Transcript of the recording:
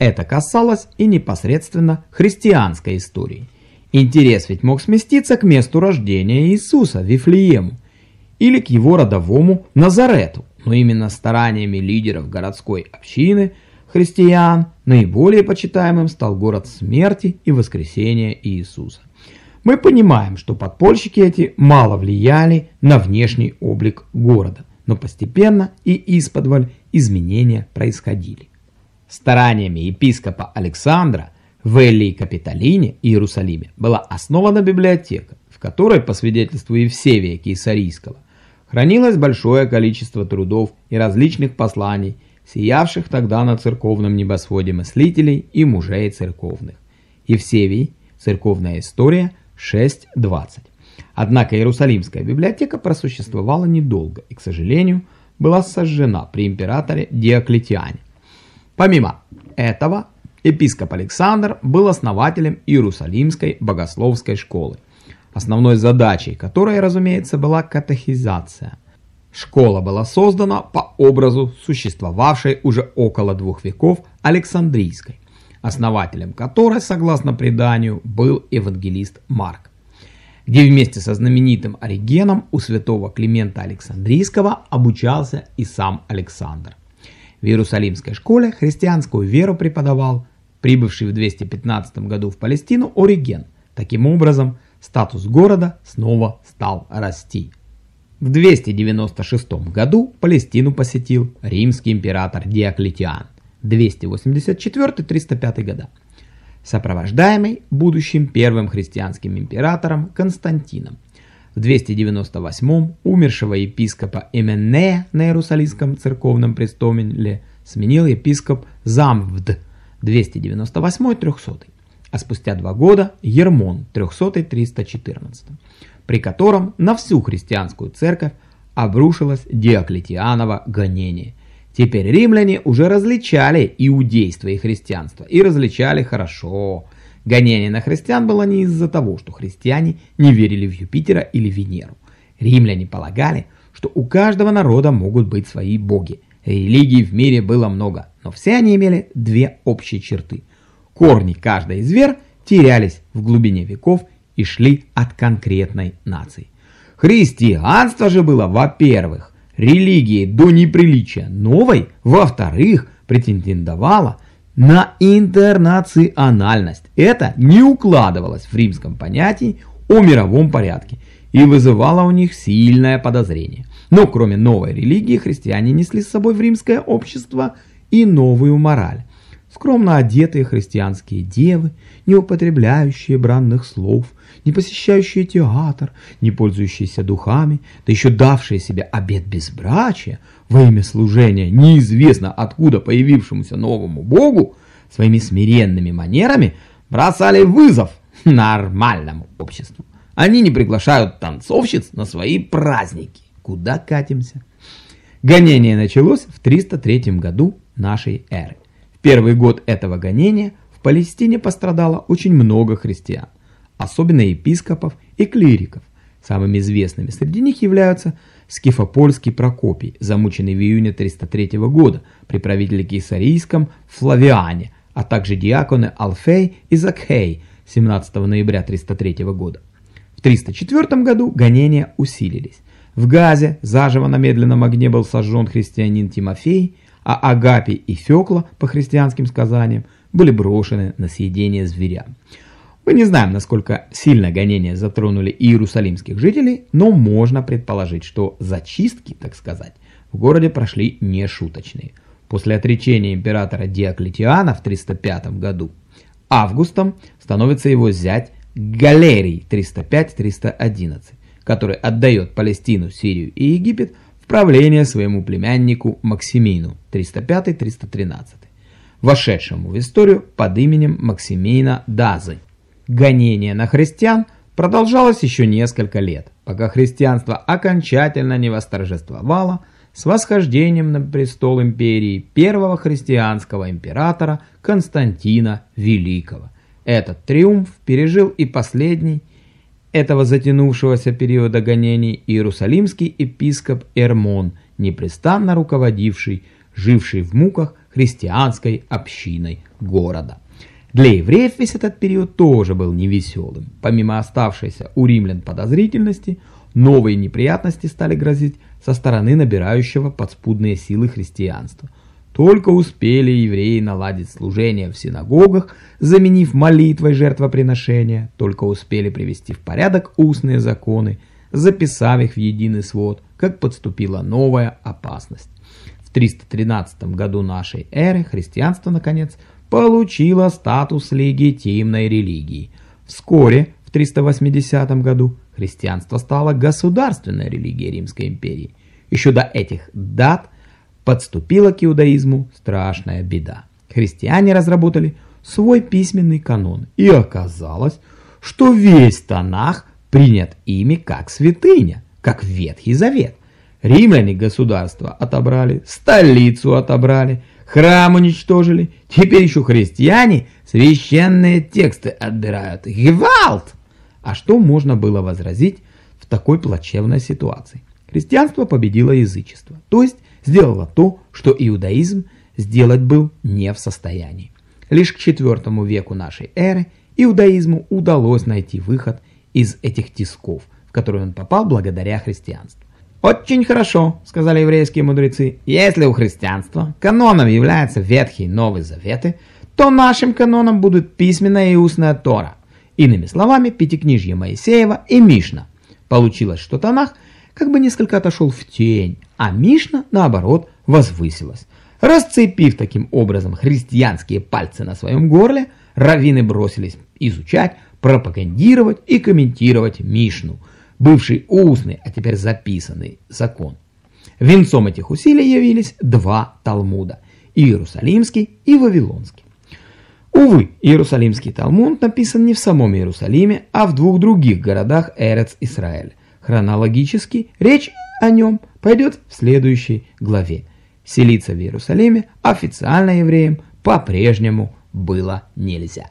это касалось и непосредственно христианской истории. Интерес ведь мог сместиться к месту рождения Иисуса, Вифлеему, или к его родовому Назарету, но именно стараниями лидеров городской общины, христиан, наиболее почитаемым стал город смерти и воскресения Иисуса. Мы понимаем, что подпольщики эти мало влияли на внешний облик города, но постепенно и исподволь изменения происходили. Стараниями епископа Александра в Эллии Капитолине, Иерусалиме, была основана библиотека, в которой, по свидетельству Евсевия Кейсарийского, хранилось большое количество трудов и различных посланий, сиявших тогда на церковном небосводе мыслителей и мужей церковных. Евсевий, церковная история, 6.20. Однако Иерусалимская библиотека просуществовала недолго и, к сожалению, была сожжена при императоре Диоклетиане. Помимо этого, епископ Александр был основателем Иерусалимской богословской школы, основной задачей которой, разумеется, была катехизация. Школа была создана по образу существовавшей уже около двух веков Александрийской, основателем которой, согласно преданию, был евангелист Марк, где вместе со знаменитым Оригеном у святого Климента Александрийского обучался и сам Александр. В Иерусалимской школе христианскую веру преподавал прибывший в 215 году в Палестину Ориген. Таким образом, статус города снова стал расти. В 296 году Палестину посетил римский император Диоклетиан. 284-305 года, сопровождаемый будущим первым христианским императором Константином. В 298 умершего епископа Эменея на Иерусалимском церковном престоле сменил епископ Замвд 298-300, а спустя два года Ермон 300-314, при котором на всю христианскую церковь обрушилось Диоклетианово гонение, Теперь римляне уже различали иудейство и христианство, и различали хорошо. Гонение на христиан было не из-за того, что христиане не верили в Юпитера или Венеру. Римляне полагали, что у каждого народа могут быть свои боги. Религий в мире было много, но все они имели две общие черты. Корни каждой из вер терялись в глубине веков и шли от конкретной нации. Христианство же было, во-первых, религии до неприличия новой, во-вторых, претендовала на интернациональность. Это не укладывалось в римском понятии о мировом порядке и вызывало у них сильное подозрение. Но кроме новой религии, христиане несли с собой в римское общество и новую мораль. Скромно одетые христианские девы, не употребляющие бранных слов, не посещающие театр, не пользующиеся духами, да еще давшие себе обет безбрачия во имя служения неизвестно откуда появившемуся новому богу, своими смиренными манерами бросали вызов нормальному обществу. Они не приглашают танцовщиц на свои праздники. Куда катимся? Гонение началось в 303 году нашей эры первый год этого гонения в Палестине пострадало очень много христиан, особенно епископов и клириков. Самыми известными среди них являются Скифопольский Прокопий, замученный в июне 303 года при правителе Кесарийском Флавиане, а также диаконы Алфей и Закхей 17 ноября 303 года. В 304 году гонения усилились. В Газе заживо на медленном огне был сожжен христианин Тимофей, а Агапи и Фекла, по христианским сказаниям, были брошены на съедение зверям. Мы не знаем, насколько сильно гонения затронули иерусалимских жителей, но можно предположить, что зачистки, так сказать, в городе прошли нешуточные. После отречения императора Диоклетиана в 305 году августом становится его зять Галерий 305-311, который отдает Палестину, Сирию и Египет правление своему племяннику Максимину 305-313, вошедшему в историю под именем Максимина Дазы. Гонение на христиан продолжалось еще несколько лет, пока христианство окончательно не восторжествовало с восхождением на престол империи первого христианского императора Константина Великого. Этот триумф пережил и последний этого затянувшегося периода гонений иерусалимский епископ Эрмон, непрестанно руководивший, живший в муках христианской общиной города. Для евреев весь этот период тоже был невеселым. Помимо оставшейся у римлян подозрительности, новые неприятности стали грозить со стороны набирающего подспудные силы христианства. Только успели евреи наладить служение в синагогах, заменив молитвой жертвоприношения, только успели привести в порядок устные законы, записав их в единый свод, как подступила новая опасность. В 313 году нашей эры христианство, наконец, получило статус легитимной религии. Вскоре, в 380 году, христианство стало государственной религией Римской империи. Еще до этих дат подступила к иудаизму страшная беда. Христиане разработали свой письменный канон, и оказалось, что весь Танах принят ими как святыня, как Ветхий Завет. Римляне государство отобрали, столицу отобрали, храм уничтожили. Теперь еще христиане священные тексты отбирают. Гевалт! А что можно было возразить в такой плачевной ситуации? Христианство победило язычество, то есть сделало то, что иудаизм сделать был не в состоянии. Лишь к IV веку нашей эры иудаизму удалось найти выход из этих тисков, в которые он попал благодаря христианству. «Очень хорошо», — сказали еврейские мудрецы. «Если у христианства каноном являются Ветхий и Новый Заветы, то нашим каноном будут письменная и устная Тора. Иными словами, Пятикнижье Моисеева и Мишна. Получилось, что Танах как бы несколько отошел в тень, а Мишна, наоборот, возвысилась. Расцепив таким образом христианские пальцы на своем горле, раввины бросились изучать, пропагандировать и комментировать Мишну — бывший устный, а теперь записанный закон. Венцом этих усилий явились два Талмуда – Иерусалимский и Вавилонский. Увы, Иерусалимский Талмуд написан не в самом Иерусалиме, а в двух других городах Эрец-Исраэль. Хронологически речь о нем пойдет в следующей главе. Селиться в Иерусалиме официально евреям по-прежнему было нельзя.